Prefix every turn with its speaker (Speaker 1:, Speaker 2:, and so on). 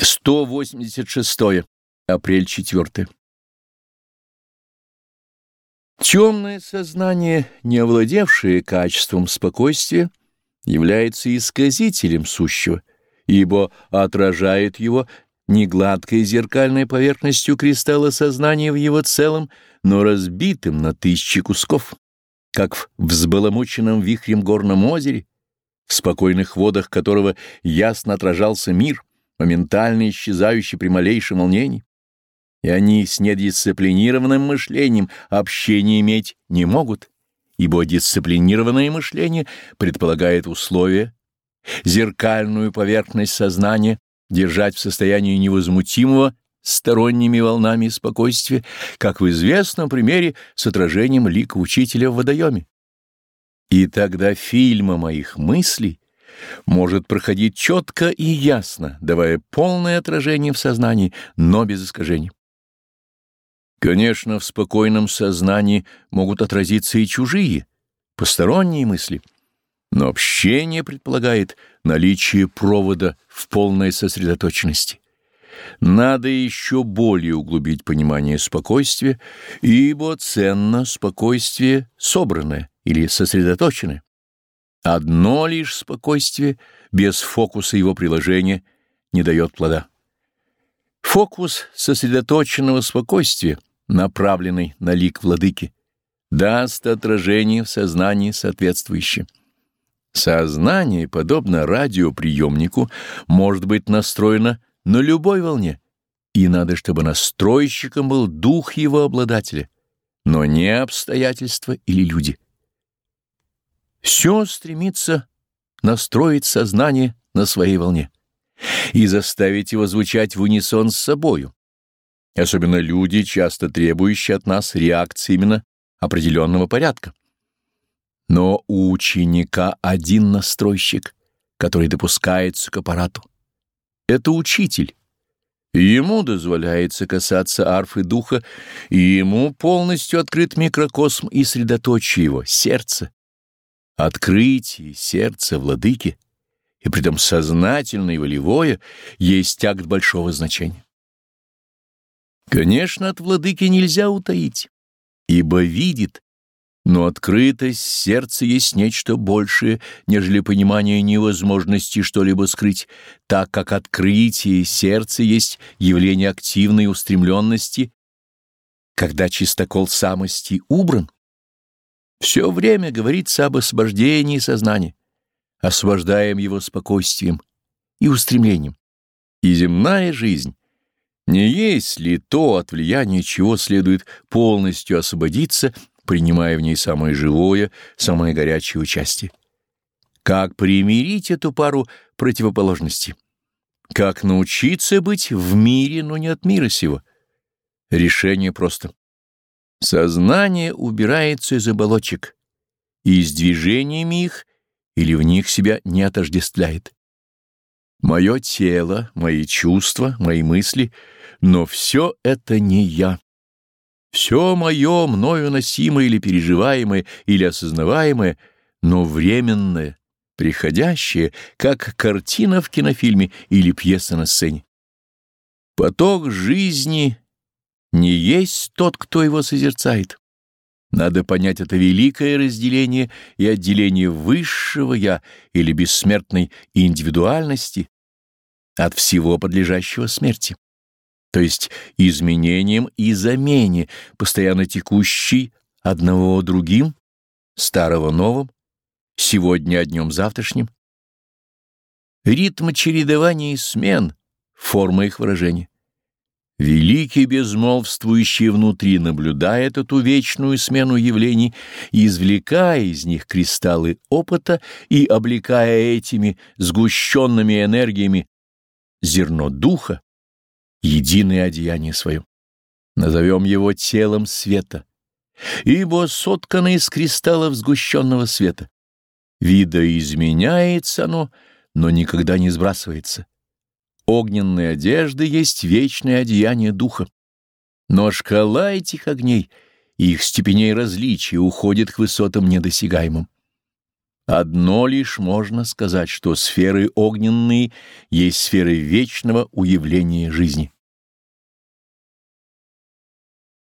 Speaker 1: 186. Апрель 4. Темное сознание, не овладевшее качеством спокойствия, является исказителем сущего, ибо отражает его не гладкой зеркальной поверхностью кристалла сознания в его целом, но разбитым на тысячи кусков, как в взбаламученном вихрем горном озере, в спокойных водах которого ясно отражался мир — моментально исчезающий при малейшем волнении, и они с недисциплинированным мышлением общения иметь не могут, ибо дисциплинированное мышление предполагает условия, зеркальную поверхность сознания держать в состоянии невозмутимого сторонними волнами спокойствия, как в известном примере с отражением лика учителя в водоеме. И тогда фильма моих мыслей может проходить четко и ясно, давая полное отражение в сознании, но без искажений. Конечно, в спокойном сознании могут отразиться и чужие, посторонние мысли, но общение предполагает наличие провода в полной сосредоточенности. Надо еще более углубить понимание спокойствия, ибо ценно спокойствие собранное или сосредоточенное. Одно лишь спокойствие, без фокуса его приложения, не дает плода. Фокус сосредоточенного спокойствия, направленный на лик владыки, даст отражение в сознании соответствующее. Сознание, подобно радиоприемнику, может быть настроено на любой волне, и надо, чтобы настройщиком был дух его обладателя, но не обстоятельства или люди. Все стремится настроить сознание на своей волне и заставить его звучать в унисон с собою. Особенно люди, часто требующие от нас реакции именно определенного порядка. Но у ученика один настройщик, который допускается к аппарату. Это учитель. Ему дозволяется касаться арфы духа, и ему полностью открыт микрокосм и средоточие его, сердце, Открытие сердца владыки, и притом сознательное и волевое, есть акт большого значения. Конечно, от владыки нельзя утаить, ибо видит, но открытость сердца есть нечто большее, нежели понимание невозможности что-либо скрыть, так как открытие сердца есть явление активной устремленности, когда чистокол самости убран, все время говорится об освобождении сознания, освобождаем его спокойствием и устремлением. И земная жизнь не есть ли то, от влияния чего следует полностью освободиться, принимая в ней самое живое, самое горячее участие? Как примирить эту пару противоположностей? Как научиться быть в мире, но не от мира сего? Решение просто. Сознание убирается из оболочек и с движениями их или в них себя не отождествляет. Мое тело, мои чувства, мои мысли, но все это не я. Все мое, мною носимое или переживаемое, или осознаваемое, но временное, приходящее, как картина в кинофильме или пьеса на сцене. Поток жизни не есть тот, кто его созерцает. Надо понять это великое разделение и отделение высшего «я» или бессмертной индивидуальности от всего подлежащего смерти, то есть изменением и замене, постоянно текущей одного другим, старого новым, сегодня о днем завтрашнем. Ритм чередования и смен — форма их выражения. Великий безмолвствующий внутри наблюдает эту вечную смену явлений, извлекая из них кристаллы опыта и облекая этими сгущенными энергиями зерно духа, единое одеяние свое. Назовем его телом света, ибо соткано из кристаллов сгущенного света. Видоизменяется оно, но никогда не сбрасывается огненные одежды есть вечное одеяние духа. Но шкала этих огней и их степеней различия уходит к высотам недосягаемым. Одно лишь можно сказать, что сферы огненные есть сферы вечного уявления жизни.